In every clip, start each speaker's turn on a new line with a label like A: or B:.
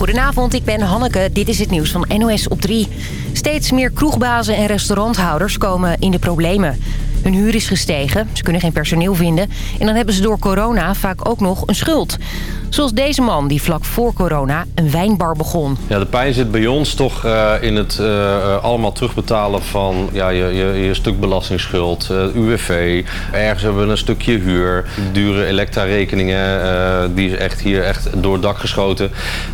A: Goedenavond, ik ben Hanneke. Dit is het nieuws van NOS op 3. Steeds meer kroegbazen en restauranthouders komen in de problemen. Hun huur is gestegen, ze kunnen geen personeel vinden... en dan hebben ze door corona vaak ook nog een schuld. Zoals deze man die vlak voor corona een wijnbar begon.
B: Ja, de pijn zit bij ons toch uh, in het uh, allemaal terugbetalen van ja, je, je, je stuk belastingsschuld, uh, UWV. Ergens hebben we een stukje huur, dure elektra-rekeningen. die is echt hier echt door het dak geschoten.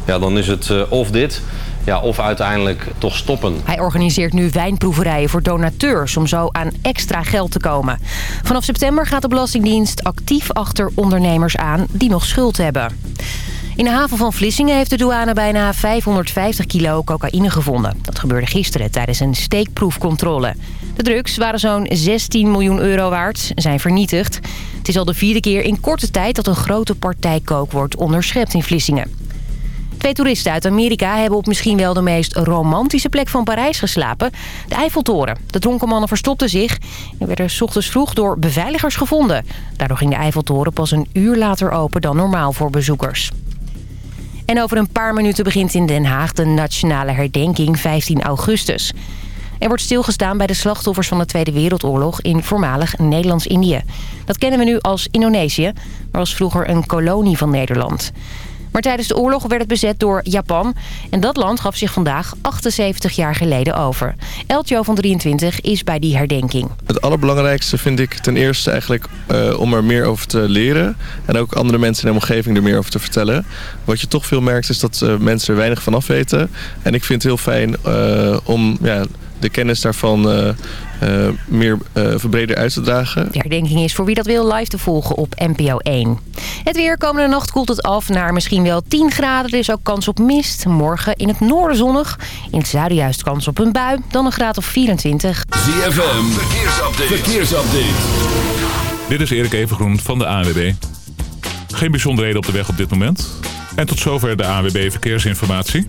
B: Ja, dan is het of dit ja, of uiteindelijk toch stoppen.
A: Hij organiseert nu wijnproeverijen voor donateurs om zo aan extra geld te komen. Vanaf september gaat de Belastingdienst actief achter ondernemers aan die nog schuld hebben. In de haven van Vlissingen heeft de douane bijna 550 kilo cocaïne gevonden. Dat gebeurde gisteren tijdens een steekproefcontrole. De drugs waren zo'n 16 miljoen euro waard zijn vernietigd. Het is al de vierde keer in korte tijd dat een grote partij kook wordt onderschept in Vlissingen. Twee toeristen uit Amerika hebben op misschien wel de meest romantische plek van Parijs geslapen. De Eiffeltoren. De dronken mannen verstopten zich en werden s ochtends vroeg door beveiligers gevonden. Daardoor ging de Eiffeltoren pas een uur later open dan normaal voor bezoekers. En over een paar minuten begint in Den Haag de nationale herdenking 15 augustus. Er wordt stilgestaan bij de slachtoffers van de Tweede Wereldoorlog in voormalig Nederlands-Indië. Dat kennen we nu als Indonesië, maar was vroeger een kolonie van Nederland. Maar tijdens de oorlog werd het bezet door Japan. En dat land gaf zich vandaag 78 jaar geleden over. Eltjo van 23 is bij die herdenking.
C: Het allerbelangrijkste vind ik ten eerste eigenlijk uh, om er meer over te leren. En ook andere mensen in de omgeving er meer over te vertellen. Wat je toch veel merkt is dat uh, mensen er weinig van af weten. En ik vind het heel fijn uh, om... Ja, de kennis daarvan uh, uh, meer uh, verbreder uit te dragen.
A: De herdenking is voor wie dat wil live te volgen op NPO 1. Het weer komende nacht koelt het af naar misschien wel 10 graden. Er is ook kans op mist. Morgen in het noorden zonnig. In het zuiden juist kans op een bui. Dan een graad of 24.
D: ZFM, verkeersupdate. verkeersupdate.
E: Dit is Erik Evengroen van de ANWB. Geen bijzonderheden op de weg op dit moment. En tot zover de ANWB Verkeersinformatie.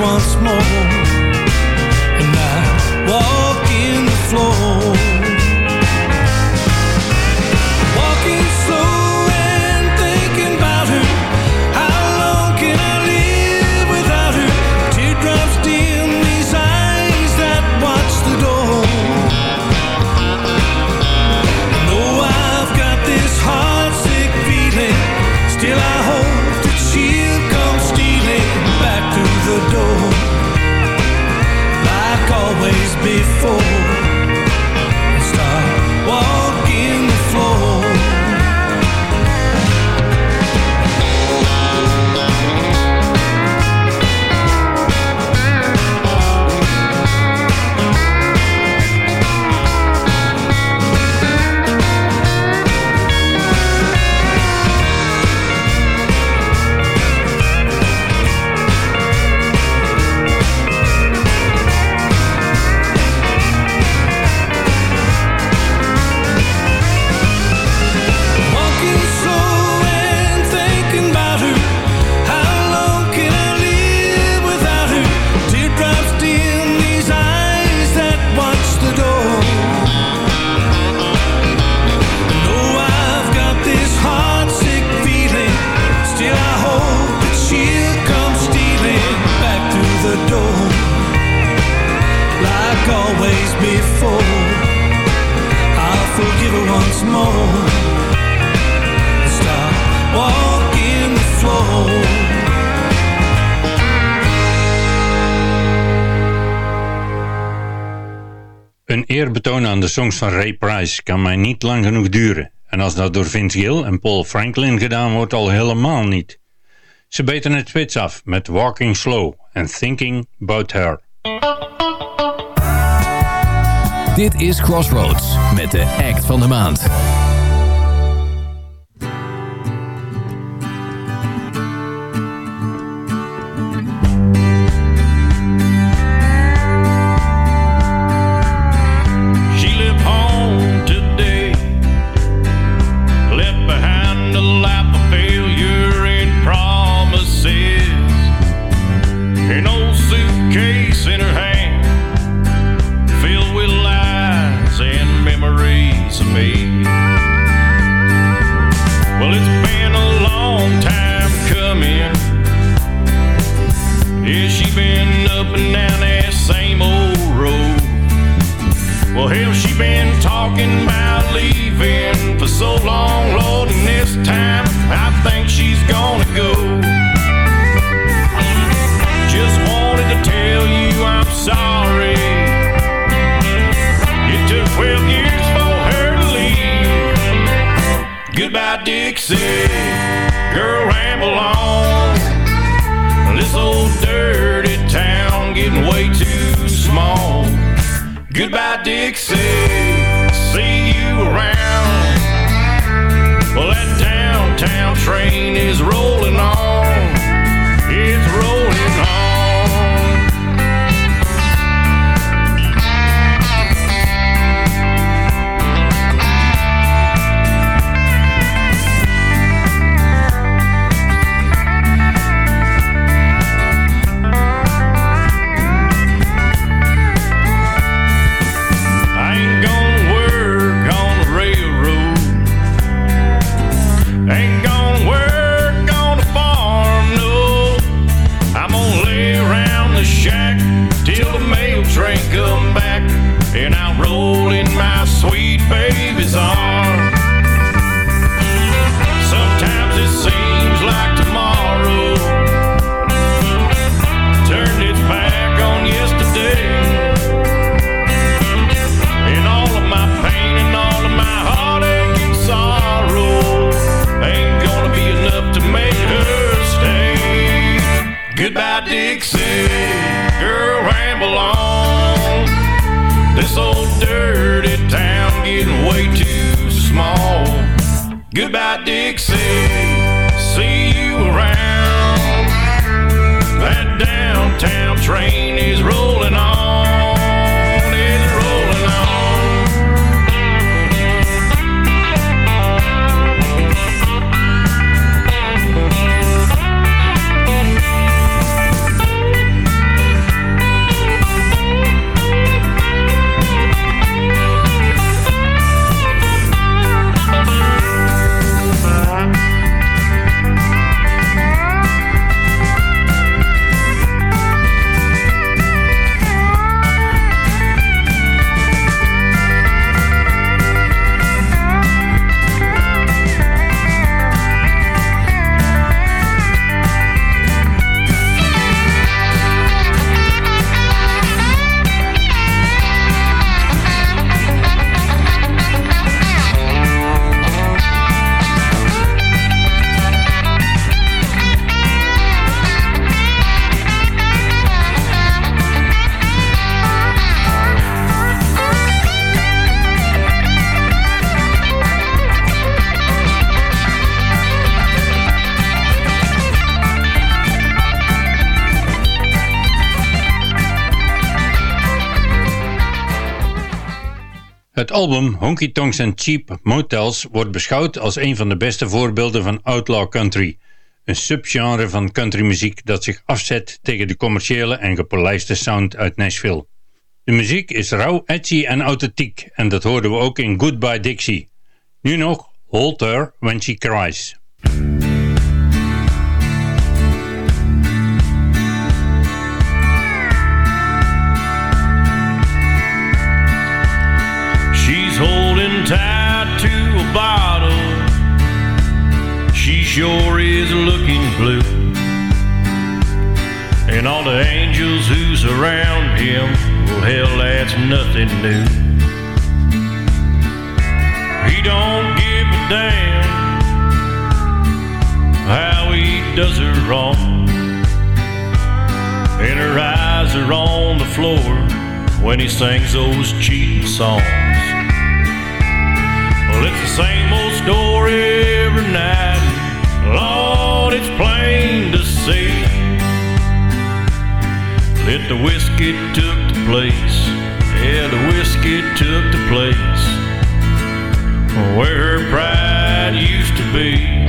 F: Once more. And I walk in the floor
G: Een eerbetoon aan de songs van Ray Price kan mij niet lang genoeg duren. En als dat door Vince Gill en Paul Franklin gedaan wordt, al helemaal niet. Ze beten het spits af met Walking Slow en Thinking About Her.
H: Dit is Crossroads met de act van de maand.
I: Dixie. See you around. Well, that downtown train is
G: Het album Honky Tonks and Cheap Motels wordt beschouwd als een van de beste voorbeelden van outlaw country. Een subgenre van countrymuziek dat zich afzet tegen de commerciële en gepolijste sound uit Nashville. De muziek is rauw, edgy en authentiek en dat hoorden we ook in Goodbye Dixie. Nu nog Hold Her When She Cries. sure is looking blue.
I: And all the angels who surround him, well, hell, that's nothing new. He don't give a damn how he does her wrong. And her eyes are on the floor when he sings those cheating songs. Well, it's the same old story every night. Lord, it's plain to see that the whiskey took the place. Yeah, the whiskey took the place where her pride used to be.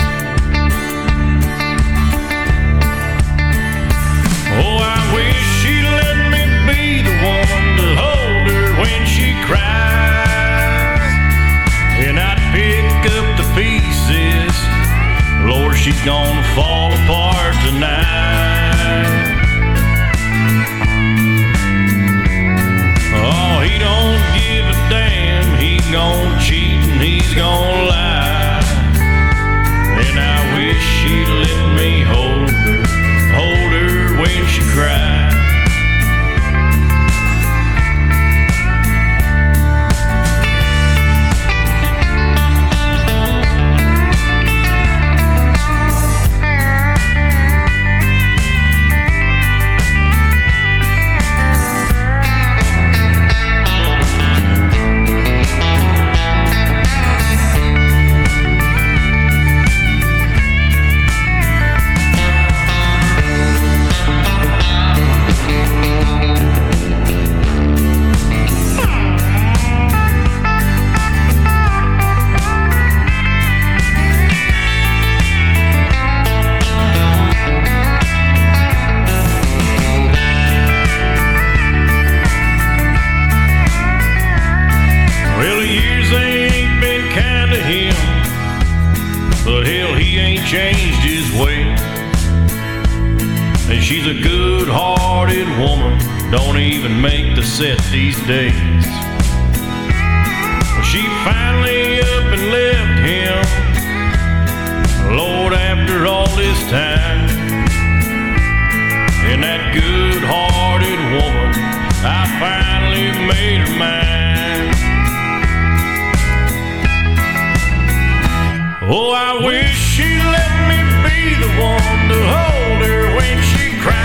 I: Oh, I wish she'd let me be the one to hold her when she cries.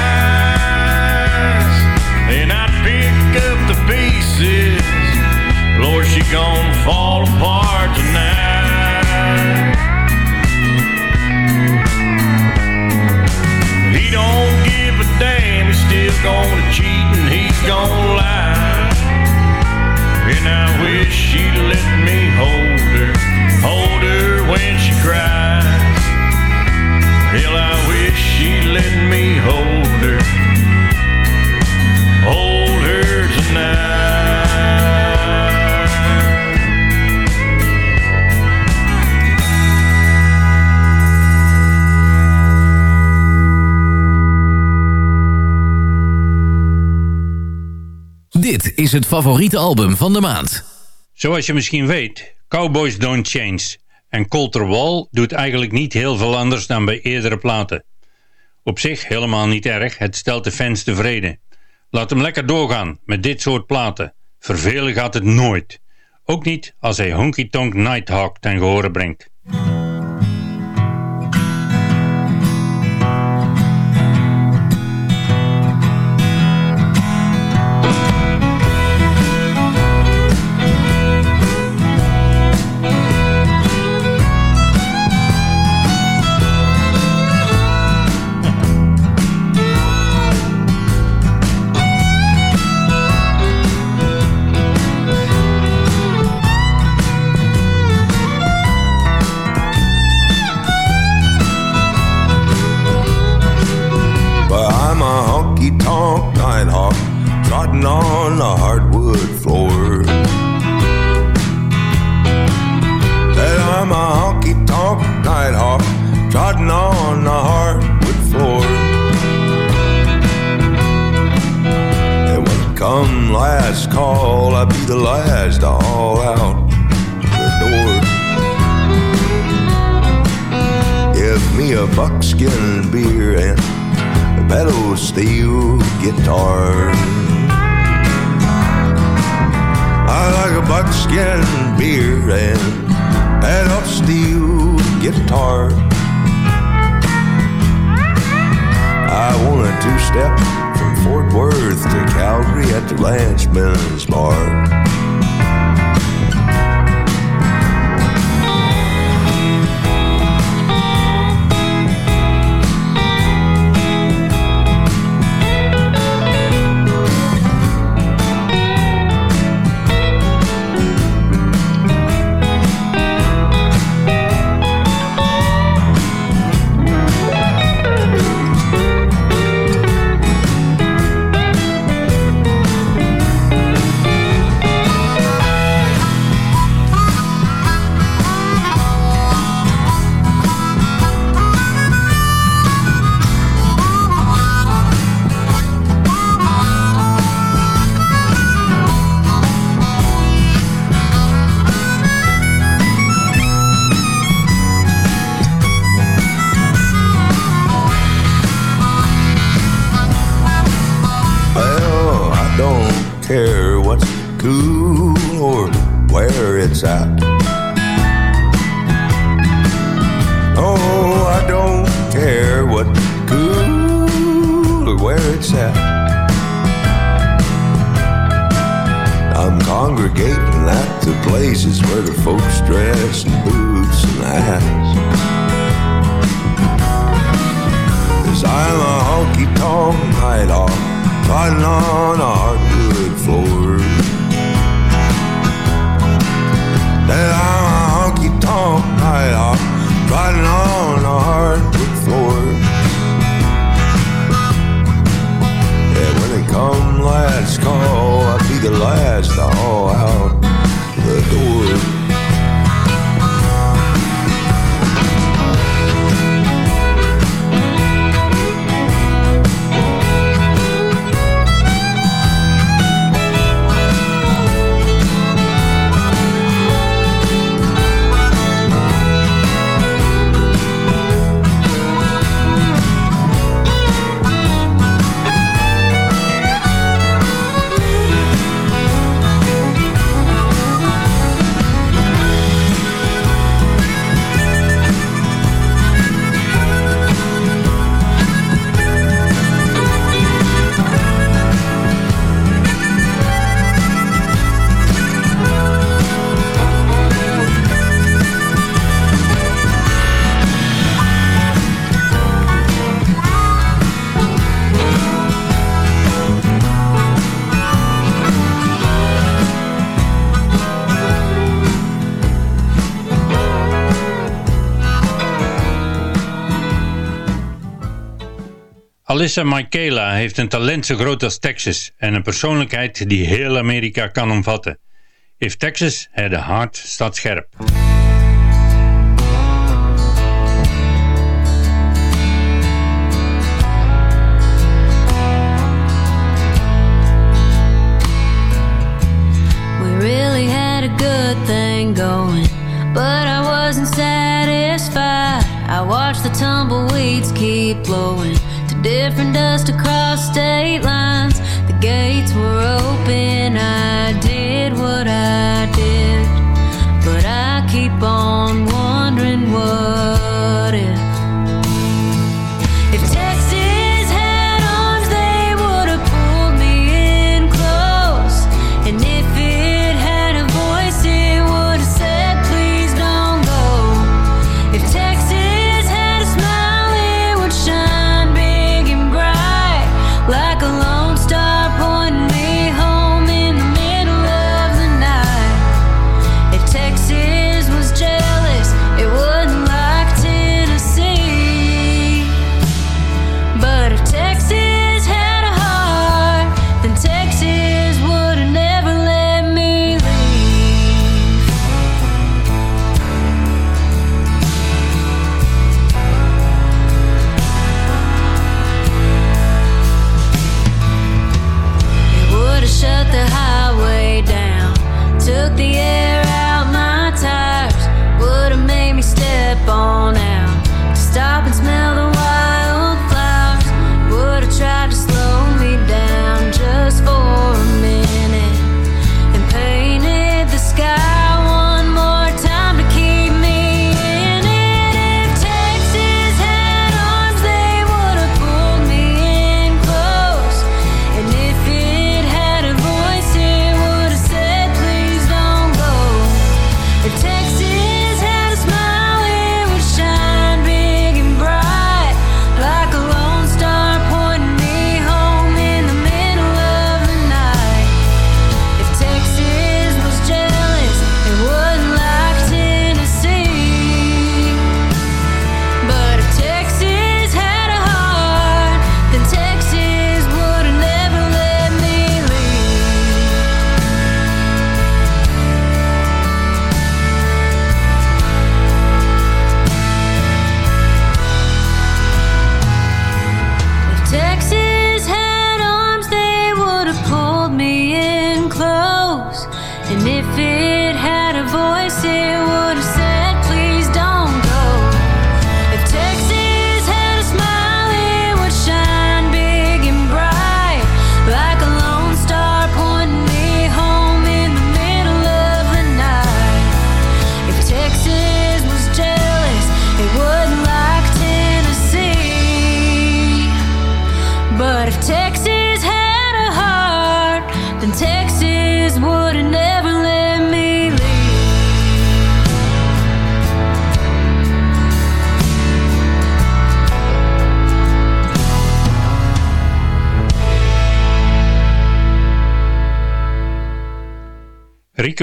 I: And I'd pick up the pieces. Lord, she gon' fall apart tonight. He don't give a damn, he's still gonna cheat and he's gonna lie. And I wish she'd let me when she cries. Hell, I wish she'd let me hold her, hold her tonight.
H: Dit is het favoriete album van de maand.
G: Zoals je misschien weet, Cowboys Don't Change. En Colter Wall doet eigenlijk niet heel veel anders dan bij eerdere platen. Op zich helemaal niet erg, het stelt de fans tevreden. Laat hem lekker doorgaan met dit soort platen. Vervelen gaat het nooit. Ook niet als hij Honky Tonk Nighthawk ten gehore brengt.
J: Trotting on the hardwood floor. That I'm a honky tonk nighthawk trotting on the hardwood floor. And when come last call, I'll be the last to haul out the door. Give me a buckskin beer and a pedal steel guitar. A buckskin beer and pedal steel guitar. I want a two-step from Fort Worth to Calgary at the Ranchman's Bar. Where it's at. Oh, I don't care what cool or where it's at. I'm congregating at the places where the folks dress in boots and hats. Cause I'm a honky tonk nighthawk, riding on a hardwood floor. Yeah, I'm a honky tonk nighthawk, riding on a hardwood floor. Yeah, when it come last call, I'll be the last to haul out
K: Alyssa Michaela heeft een talent zo groot als Texas en een persoonlijkheid die heel Amerika kan omvatten. If Texas had a heart, staat scherp.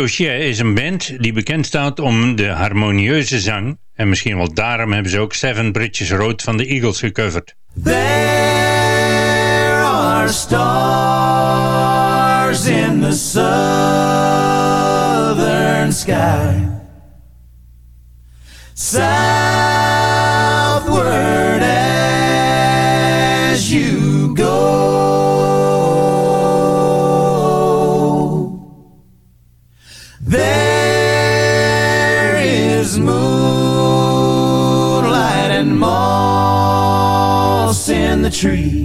G: Ricochet is een band die bekend staat om de harmonieuze zang en misschien wel daarom hebben ze ook Seven Bridges Road van de Eagles gecoverd.
F: There are stars in the southern sky. Moss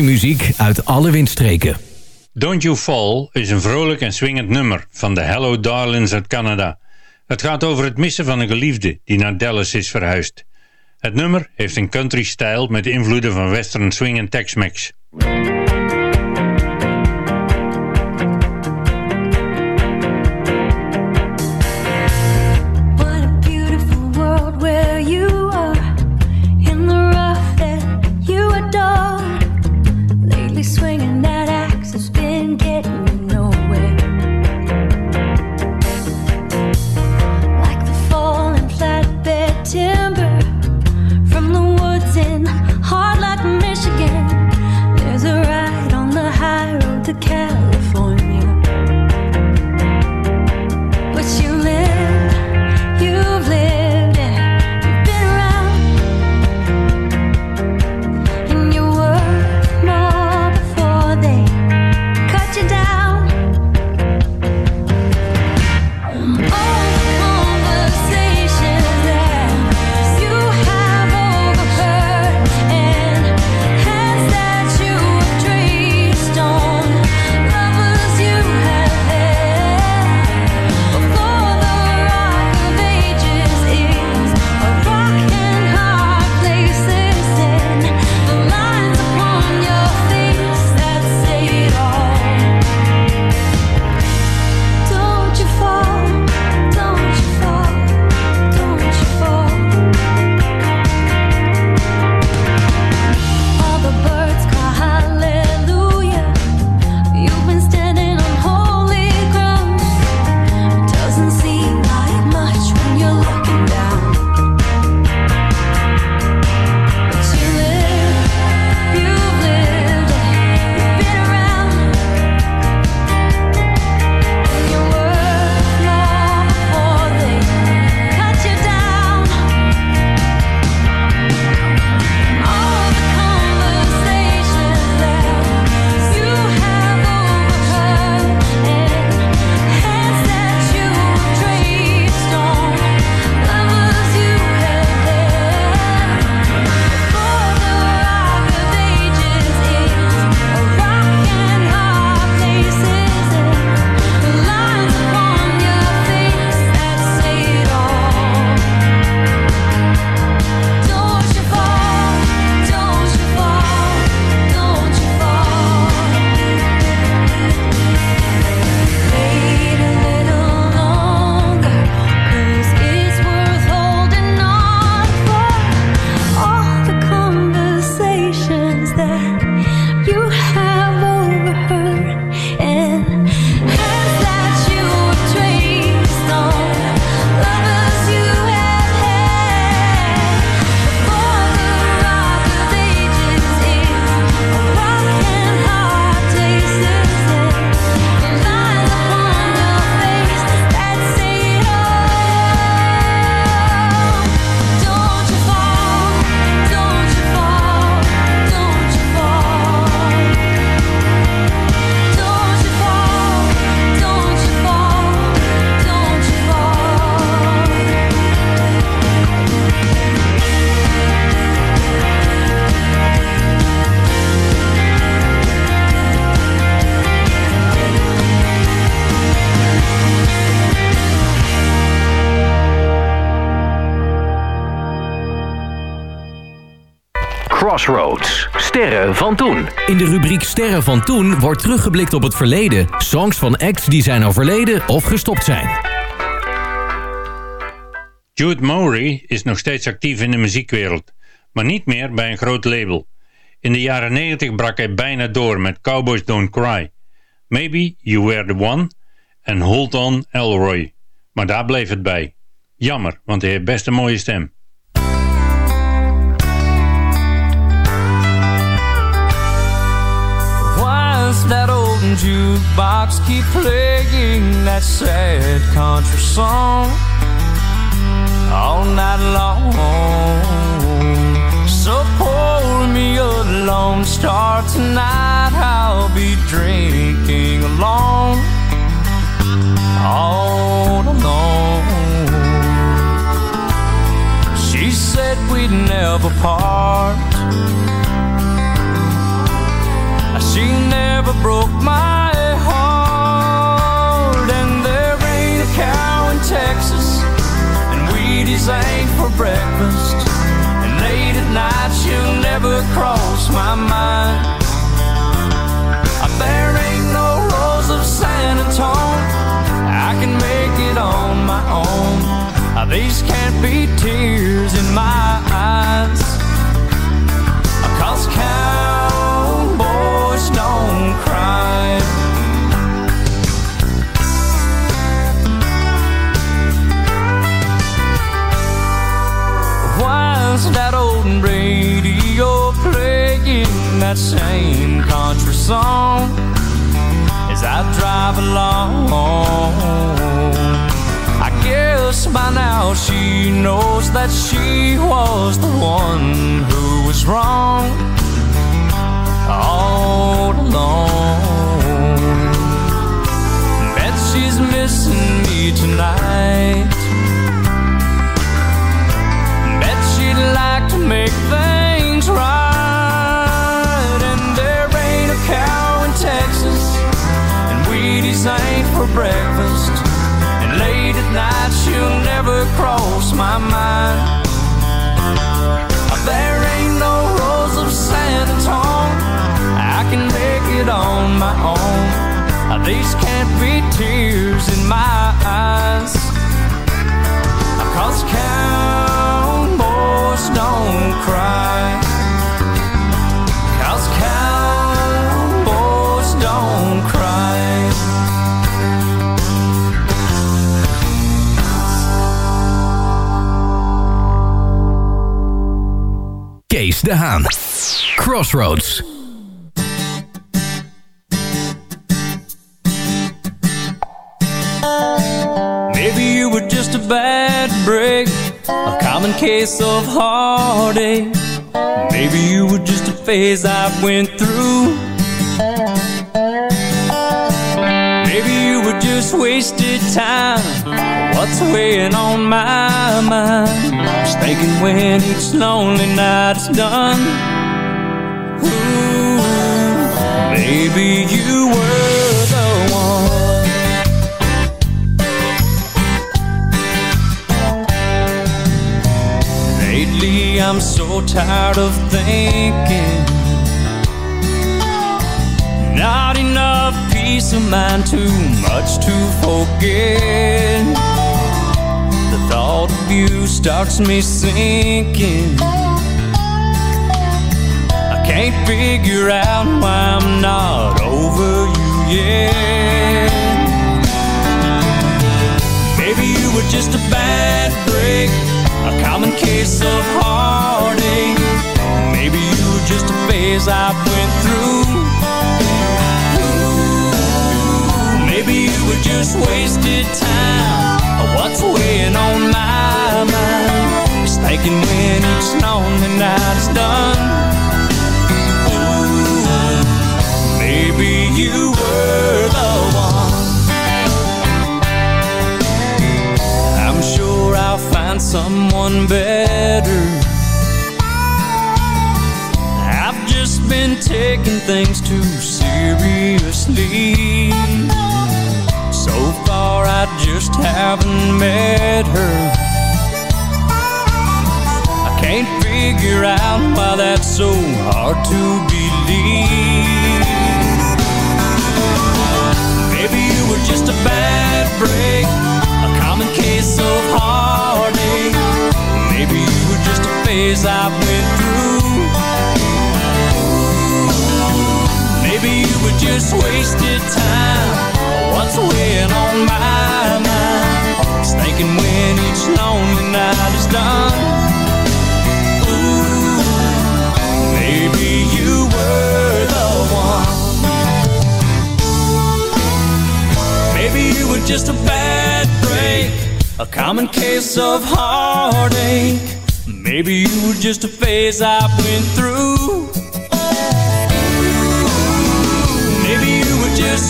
H: Countrymuziek uit alle windstreken.
G: Don't You Fall is een vrolijk en swingend nummer van de Hello Darlings uit Canada. Het gaat over het missen van een geliefde die naar Dallas is verhuisd. Het nummer heeft een country stijl met invloeden van western swing en Tex-Mex.
D: Sterren van Toen
H: wordt teruggeblikt op het verleden. Songs van acts die zijn overleden of gestopt zijn.
G: Jude Mowry is nog steeds actief in de muziekwereld, maar niet meer bij een groot label. In de jaren 90 brak hij bijna door met Cowboys Don't Cry, Maybe You Were The One en Hold On Elroy. Maar daar bleef het bij. Jammer, want hij heeft best een mooie stem.
F: Jukebox keep playing that sad country song all night long? So pour me a Lone Star tonight. I'll be drinking alone all alone. She said we'd never part. She never broke my Wheaties ain't for breakfast, and late at night she'll never cross my mind. There ain't no rose of San Antone, I can make it on my own. These can't be tears in my eyes. Cause cowboys don't cry. That old radio playing that same country song as I drive along? I guess by now she knows that she was the one who was wrong all alone. Bet she's missing me tonight. Make things right. And there ain't a cow in Texas, and Wheaties ain't for breakfast.
H: Haan. Crossroads.
F: Maybe you were just a bad break, a common case of heartache. Maybe you were just a phase I went through. Maybe you were just wasted time. What's weighing on my mind? Just thinking when each lonely night is done. Ooh, maybe you were the one. Lately, I'm so tired of thinking. Not enough peace of mind, too much to forget. Thought of you starts me sinking. I can't figure out why I'm not over you yet. Maybe you were just a bad break, a common case of heartache. Maybe you were just a phase I went through. Just wasted time. What's weighing on my mind is thinking when each lonely night is done. Ooh, maybe you were the one. I'm sure I'll find someone better. I've just been taking things too seriously. So far, I just haven't met her. I can't figure out why that's so hard to believe. Maybe you were just a bad break, a common case of heartache. Maybe you were just a phase I went through. Maybe you were just wasted time. What's weighing on my mind? It's thinking when each lonely night is done. Ooh, maybe you were the one. Maybe you were just a bad break, a common case of heartache. Maybe you were just a phase I went through.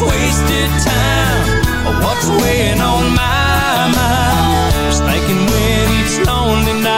F: Wasted time. Or what's weighing on my mind? Just thinking when each lonely night's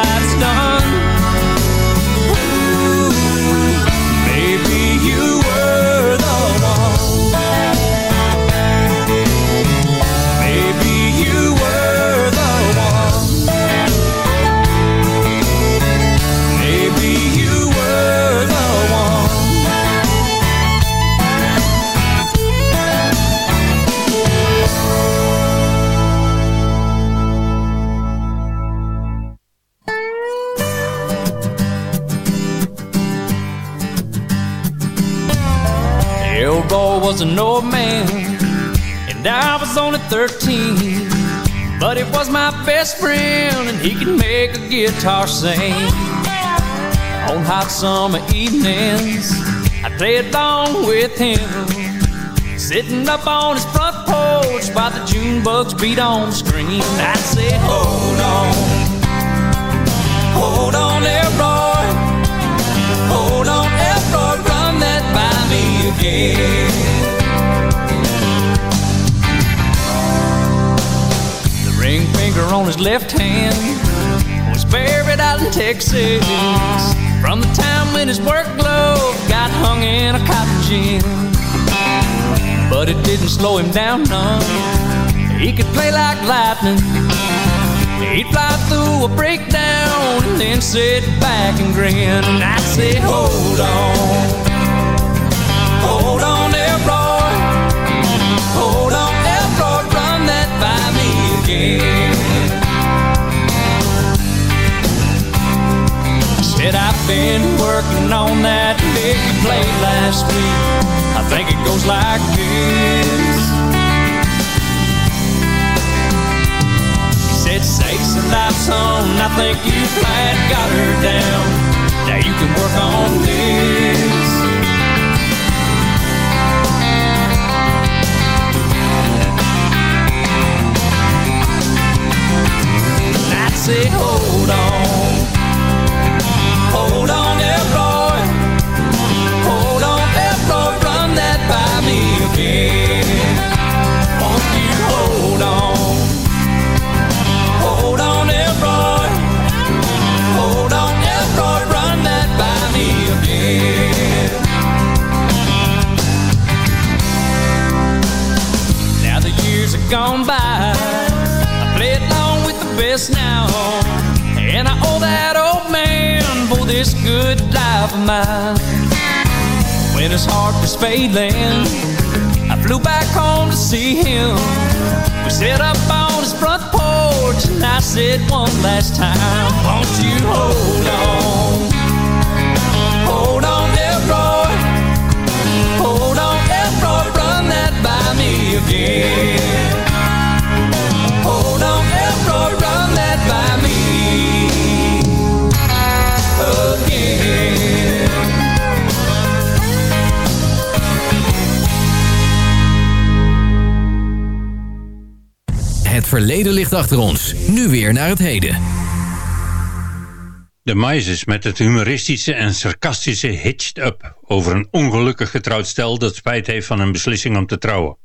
F: an old man, and I was only 13. But it was my best friend, and he could make a guitar sing. On hot summer evenings, I'd play along with him. Sitting up on his front porch while the June bugs beat on the screen. I'd say, Hold on, hold on there, Roy. Hold on, Elroy, run that by me again. Ring finger on his left hand was buried out in Texas. From the time when his work glove got hung in a cotton gin. But it didn't slow him down none. He could play like lightning. He'd fly through a breakdown and then sit back and grin. And I'd say, hold on. Said I've been working on that lick you played last week. I think it goes like this. Said, say some love song. I think you flat got her down. Now you can work on this. Last time, Won't you hold
H: verleden ligt achter ons. Nu weer naar het heden.
G: De Mises met het humoristische en sarcastische Hitched Up over een ongelukkig getrouwd stel dat spijt heeft van een beslissing om te trouwen.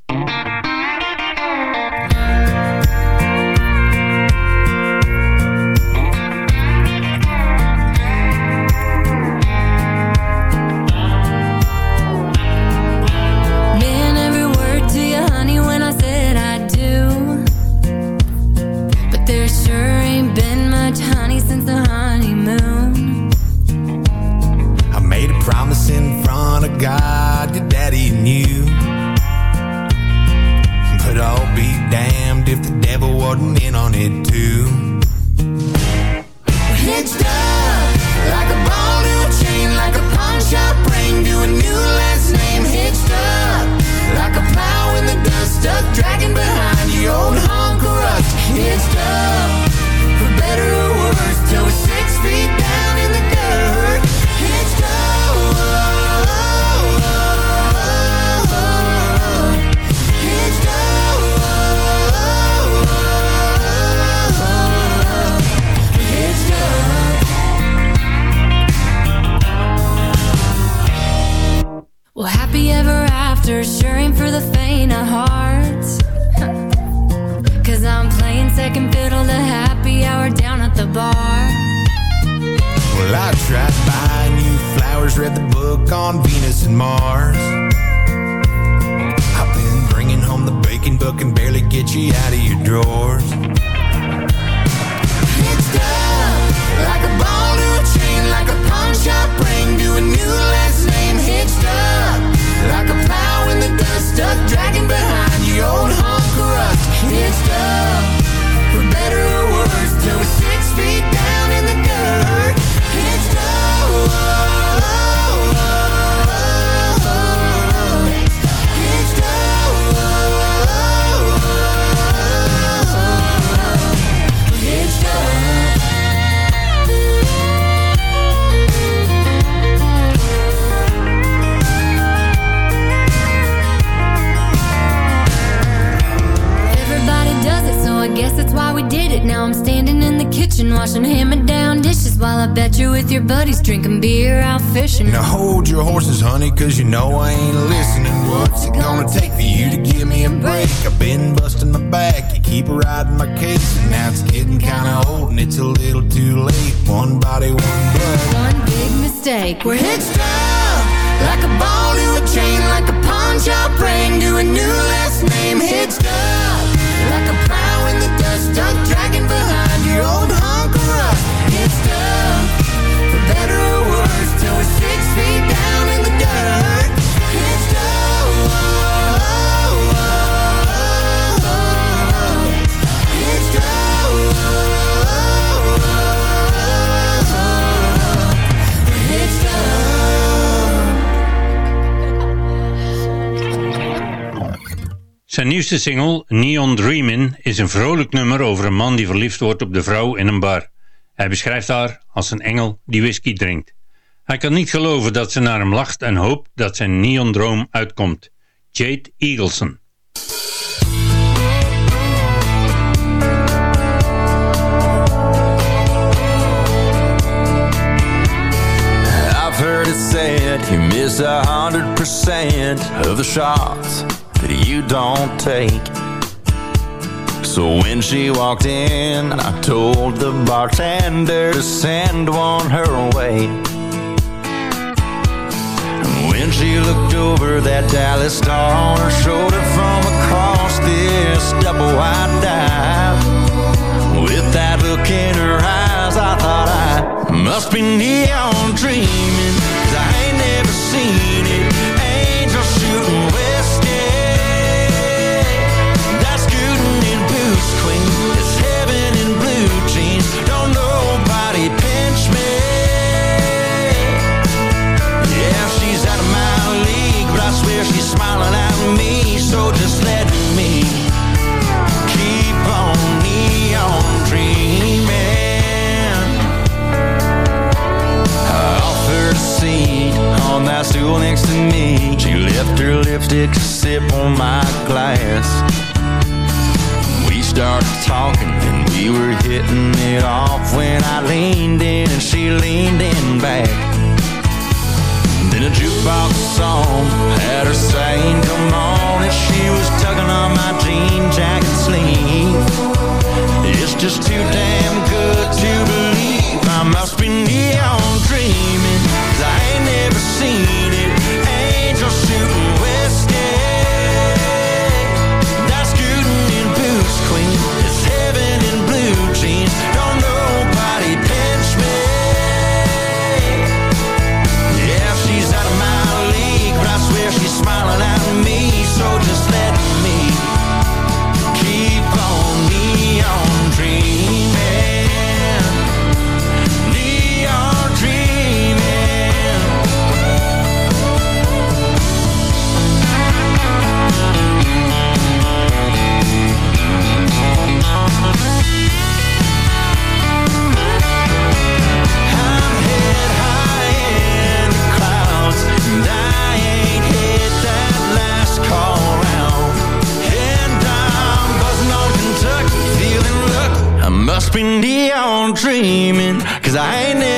K: You. But
L: I'll be damned if the devil wasn't in on it too. Get you out of your drawers.
K: Now I'm standing in the kitchen washing hammer down dishes while I bet you're with your buddies drinking beer out fishing.
L: Now hold your horses, honey, cause you know I ain't listening. What's it gonna take for you to give me a break? I've been busting my back, you keep riding my case, and now it's getting kinda old and it's a little too late. One body, one blood.
K: One big mistake. We're
L: hitched up like a ball to a chain, like a pawn shop ring to a new last name. Hitched up
G: Zijn nieuwste single, Neon Dreamin', is een vrolijk nummer over een man die verliefd wordt op de vrouw in een bar. Hij beschrijft haar als een engel die whisky drinkt. Hij kan niet geloven dat ze naar hem lacht en hoopt dat zijn neondroom uitkomt. Jade Eagleson.
I: I've heard it said you miss a hundred percent of the shots that you don't take. So when she walked in, I told the bartender to send one her way. And when she looked over that Dallas star on her shoulder from across this double wide dive, with that look in her eyes, I thought I must be neon dreaming. Cause I ain't never seen it. That stool next to me. She left her lipstick to sip on my glass. We started talking and we were hitting it off when I leaned in and she leaned in back. Then a jukebox song had her saying, come on, and she was tugging on my jean jacket sleeve. It's just too damn good to believe I must be neon dreaming I ain't never seen in the dreaming, cause I ain't never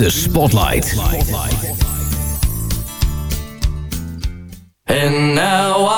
H: The Spotlight.
I: And now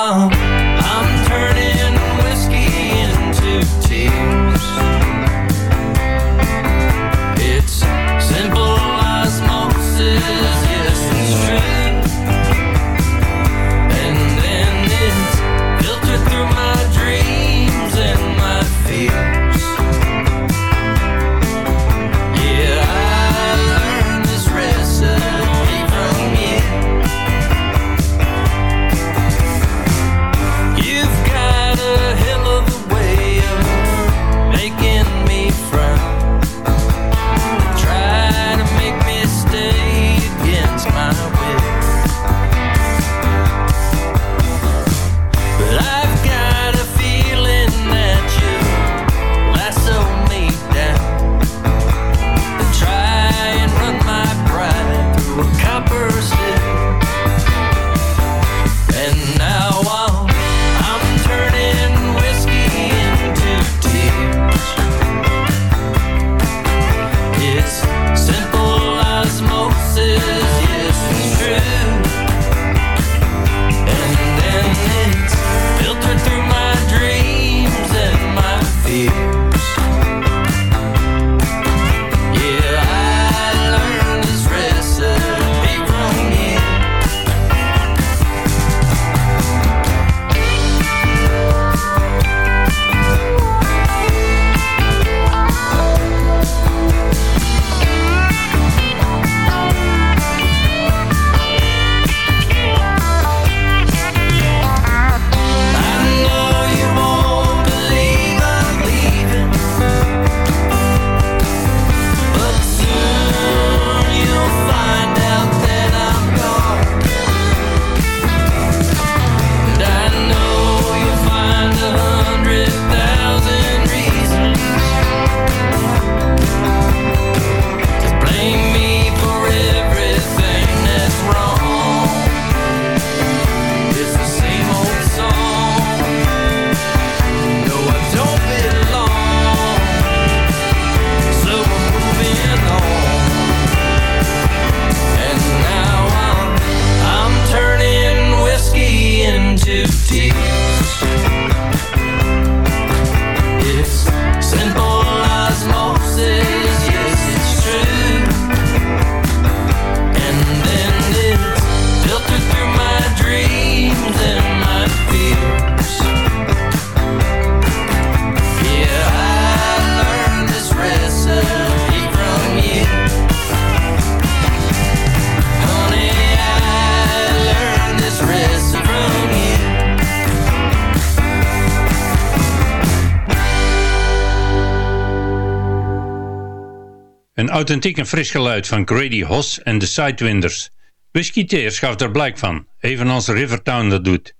G: authentiek en fris geluid van Grady Hoss en de Sidewinders. Whiskyteers gaf er blijk van, evenals Rivertown dat doet.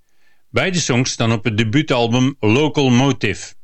G: Beide songs staan op het debuutalbum Local Motive.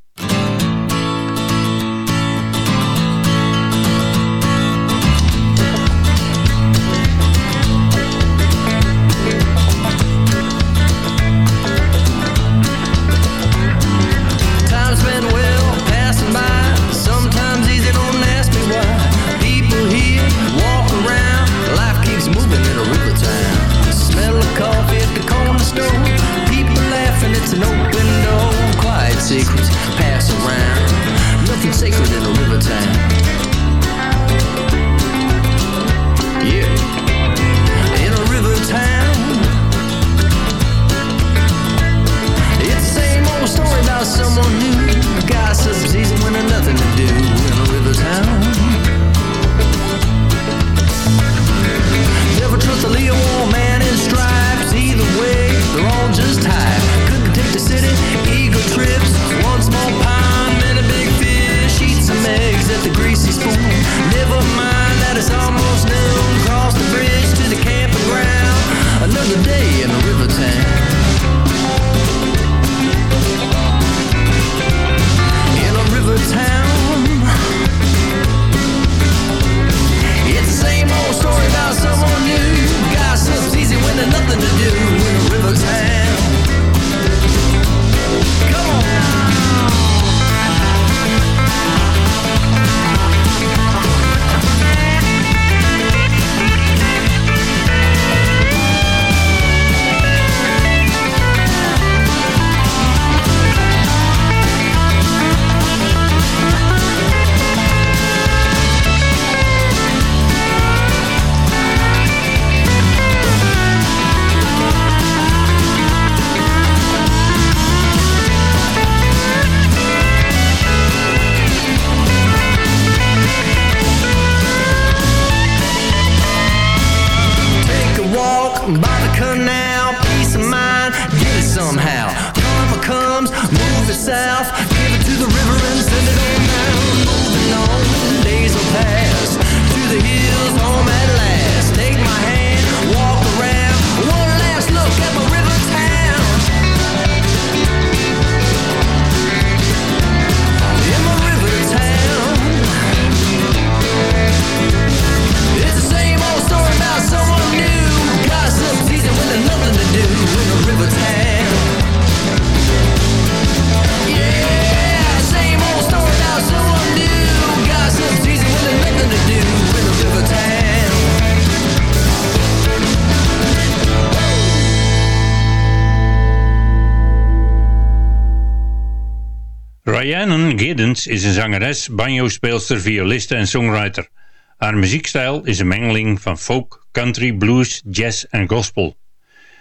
G: Giddens is een zangeres, banjo-speelster, violiste en songwriter. Haar muziekstijl is een mengeling van folk, country, blues, jazz en gospel.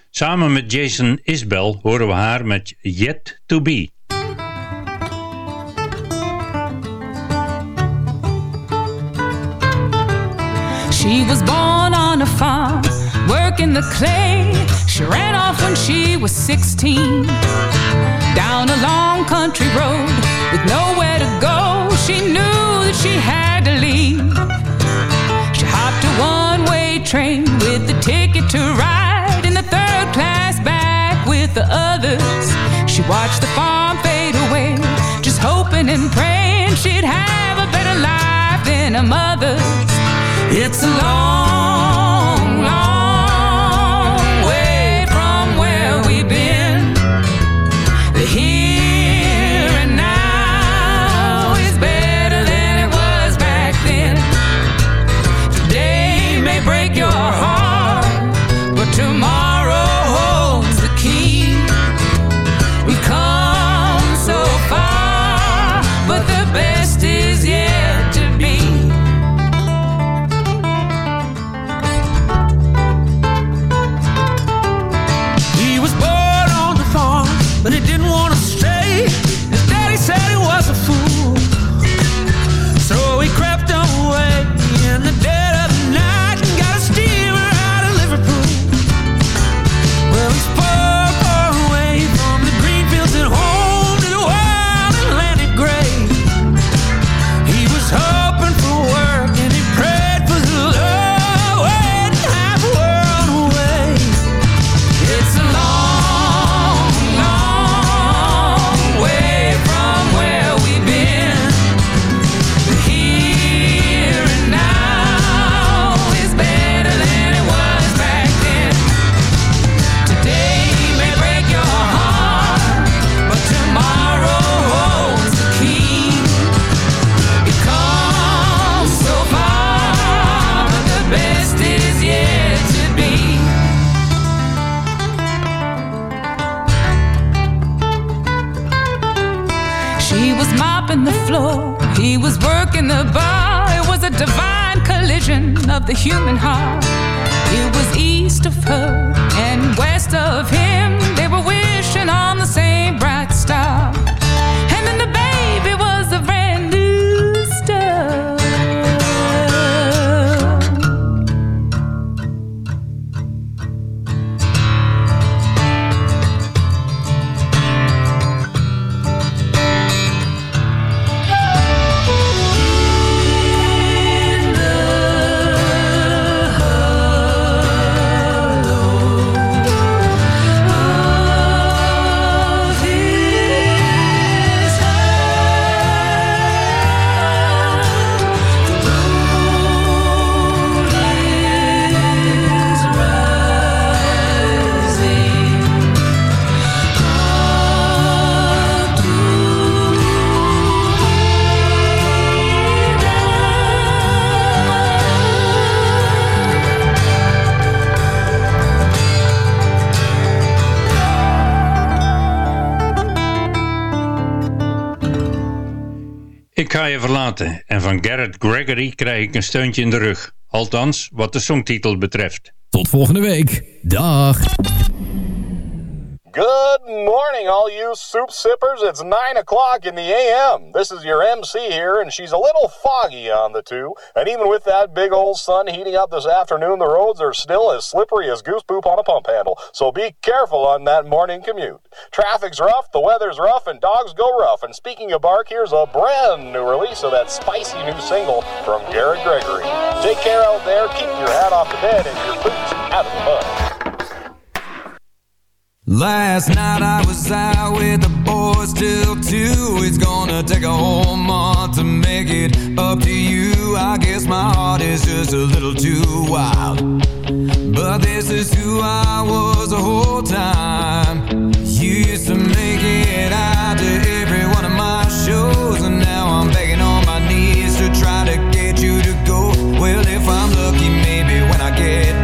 G: Samen met Jason Isbell horen we haar met Yet To Be.
M: She was born on a farm, working the clay. She ran off when she was 16, down a long country road. With nowhere to go, she knew that she had to leave. She hopped a one way train with the ticket to ride in the third class back with the others. She watched the farm fade away, just hoping and praying she'd have a better life than her mother's. It's a long
G: en van Garrett Gregory krijg ik een steuntje in de rug. Althans, wat de songtitel betreft.
H: Tot volgende week. Dag.
N: Good morning, all you soup sippers. It's 9 o'clock in the a.m. This is your MC here, and she's a little foggy on the two. And even with that big old sun heating up this afternoon, the roads are still as slippery as goose poop on a pump handle. So be careful on that morning commute. Traffic's rough, the weather's rough, and dogs go rough. And speaking of bark, here's a brand new release of that spicy new single from Garrett Gregory. Take care out there, keep your hat off the bed, and your boots out of the mud.
O: Last night I was out with the boys till two. It's gonna take a whole month to make it up to you. I guess my heart is just a little too wild. But this is who I was the whole time. You used to make it out to every one of my shows, and now I'm begging on my knees to try to get you to go. Well, if I'm lucky, maybe when I get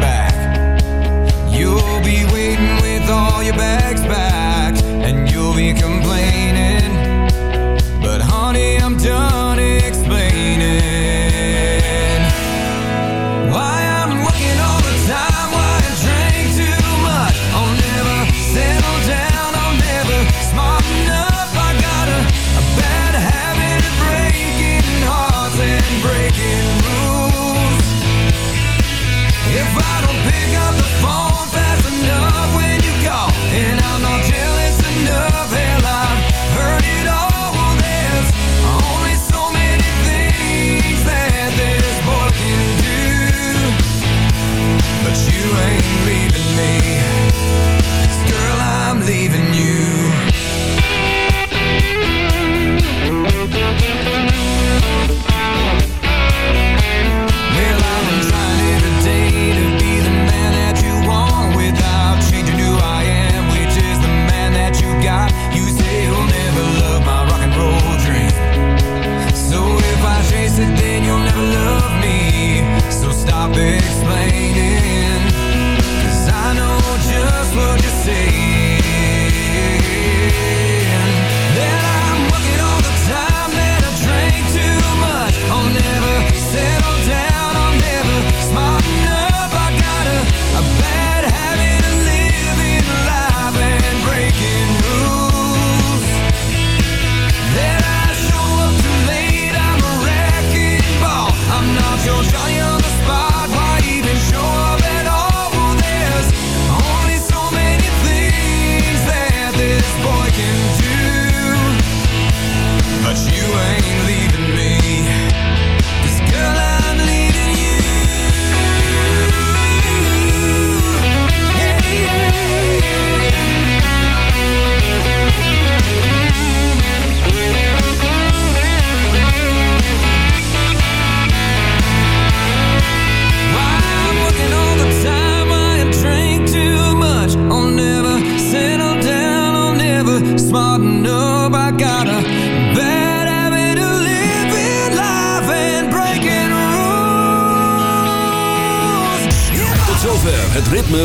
O: with